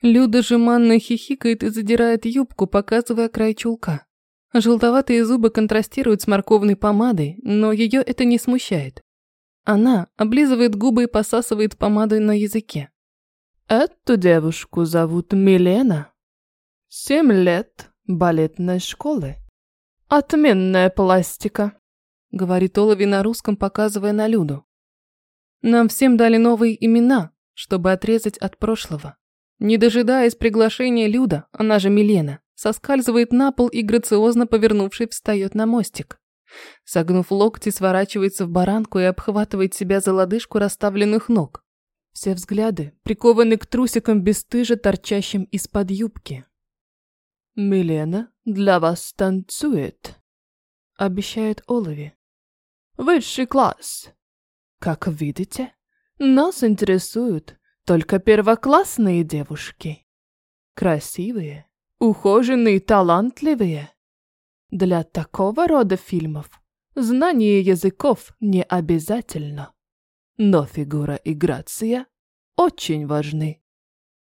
Люда жеманно хихикает и задирает юбку, показывая край чулка. Желтоватые зубы контрастируют с морковной помадой, но ее это не смущает. Она облизывает губы и посасывает помадой на языке. Эту девушку зовут Милена. Семь лет балетной школы. Отменная пластика, говорит Олови на русском, показывая на Люду. Нам всем дали новые имена, чтобы отрезать от прошлого. Не дожидаясь приглашения Люда, она же Милена, соскальзывает на пол и грациозно повернувшись встает на мостик. Согнув локти, сворачивается в баранку и обхватывает себя за лодыжку расставленных ног. Все взгляды прикованы к трусикам бесстыже торчащим из-под юбки. «Милена для вас танцует», — обещает Олови. «Высший класс. Как видите, нас интересуют только первоклассные девушки. Красивые, ухоженные, талантливые. Для такого рода фильмов знание языков не обязательно но фигура и грация очень важны.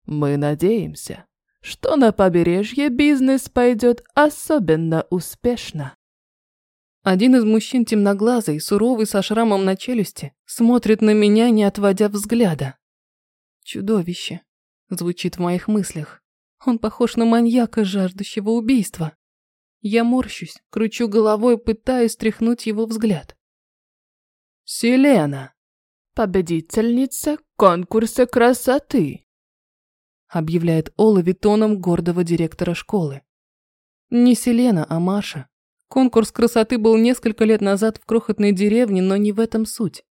Мы надеемся, что на побережье бизнес пойдет особенно успешно. Один из мужчин темноглазый, суровый, со шрамом на челюсти, смотрит на меня, не отводя взгляда. Чудовище. Звучит в моих мыслях. Он похож на маньяка, жаждущего убийства. Я морщусь, кручу головой, пытаюсь стряхнуть его взгляд. «Селена!» победительница конкурса красоты», объявляет Олови тоном гордого директора школы. Не Селена, а Маша. Конкурс красоты был несколько лет назад в крохотной деревне, но не в этом суть.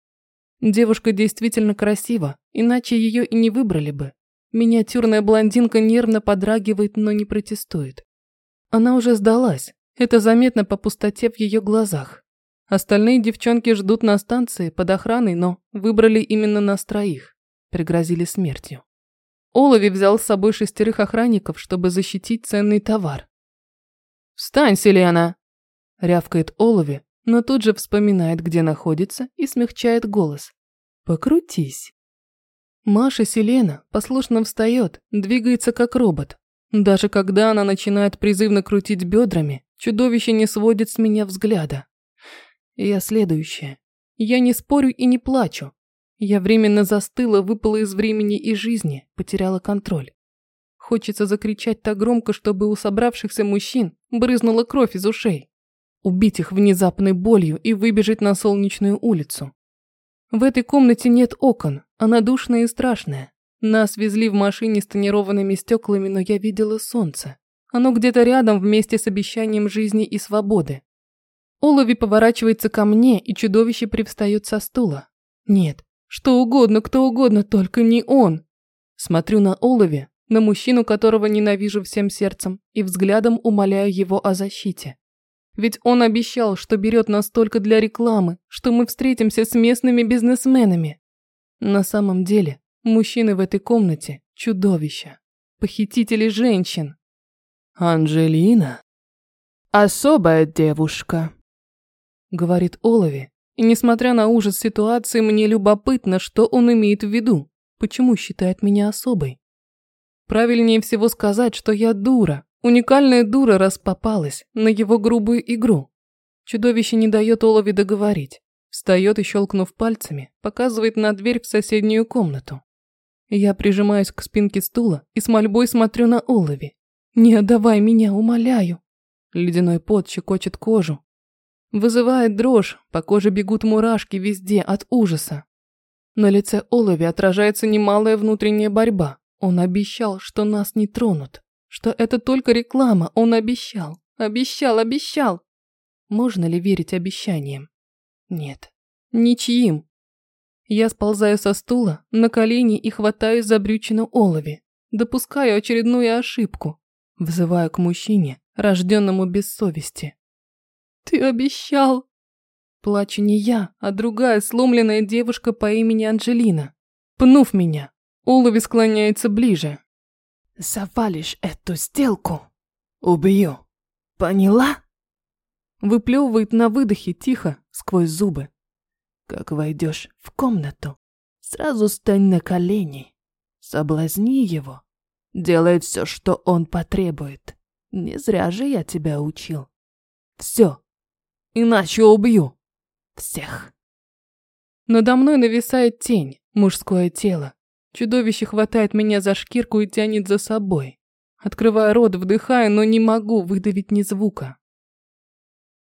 Девушка действительно красива, иначе ее и не выбрали бы. Миниатюрная блондинка нервно подрагивает, но не протестует. Она уже сдалась, это заметно по пустоте в ее глазах. Остальные девчонки ждут на станции под охраной, но выбрали именно нас троих. Пригрозили смертью. Олови взял с собой шестерых охранников, чтобы защитить ценный товар. «Встань, Селена!» – рявкает Олови, но тут же вспоминает, где находится, и смягчает голос. «Покрутись». Маша Селена послушно встает, двигается как робот. Даже когда она начинает призывно крутить бедрами, чудовище не сводит с меня взгляда. Я следующая. Я не спорю и не плачу. Я временно застыла, выпала из времени и жизни, потеряла контроль. Хочется закричать так громко, чтобы у собравшихся мужчин брызнула кровь из ушей. Убить их внезапной болью и выбежать на солнечную улицу. В этой комнате нет окон, она душная и страшная. Нас везли в машине с тонированными стеклами, но я видела солнце. Оно где-то рядом вместе с обещанием жизни и свободы. Олови поворачивается ко мне, и чудовище привстает со стула. Нет, что угодно, кто угодно, только не он. Смотрю на Олови, на мужчину, которого ненавижу всем сердцем, и взглядом умоляю его о защите. Ведь он обещал, что берет нас только для рекламы, что мы встретимся с местными бизнесменами. На самом деле, мужчины в этой комнате – чудовища, похитители женщин. Анжелина – особая девушка говорит Олови. И несмотря на ужас ситуации, мне любопытно, что он имеет в виду. Почему считает меня особой? Правильнее всего сказать, что я дура. Уникальная дура, раз попалась на его грубую игру. Чудовище не дает Олови договорить. Встает и, щелкнув пальцами, показывает на дверь в соседнюю комнату. Я прижимаюсь к спинке стула и с мольбой смотрю на Олови. «Не отдавай меня, умоляю!» Ледяной пот щекочет кожу, Вызывает дрожь, по коже бегут мурашки везде от ужаса. На лице Олови отражается немалая внутренняя борьба. Он обещал, что нас не тронут. Что это только реклама, он обещал. Обещал, обещал. Можно ли верить обещаниям? Нет. Ничьим. Я сползаю со стула, на колени и хватаюсь за брючину Олови. Допускаю очередную ошибку. Взываю к мужчине, рожденному без совести. Ты обещал. Плачу не я, а другая сломленная девушка по имени Анжелина. Пнув меня, Улови склоняется ближе. Завалишь эту сделку, убью. Поняла? Выплевывает на выдохе тихо, сквозь зубы. Как войдешь в комнату, сразу стань на колени. Соблазни его. Делай все, что он потребует. Не зря же я тебя учил. Все. Иначе убью. Всех. Надо мной нависает тень, мужское тело. Чудовище хватает меня за шкирку и тянет за собой. Открываю рот, вдыхаю, но не могу выдавить ни звука.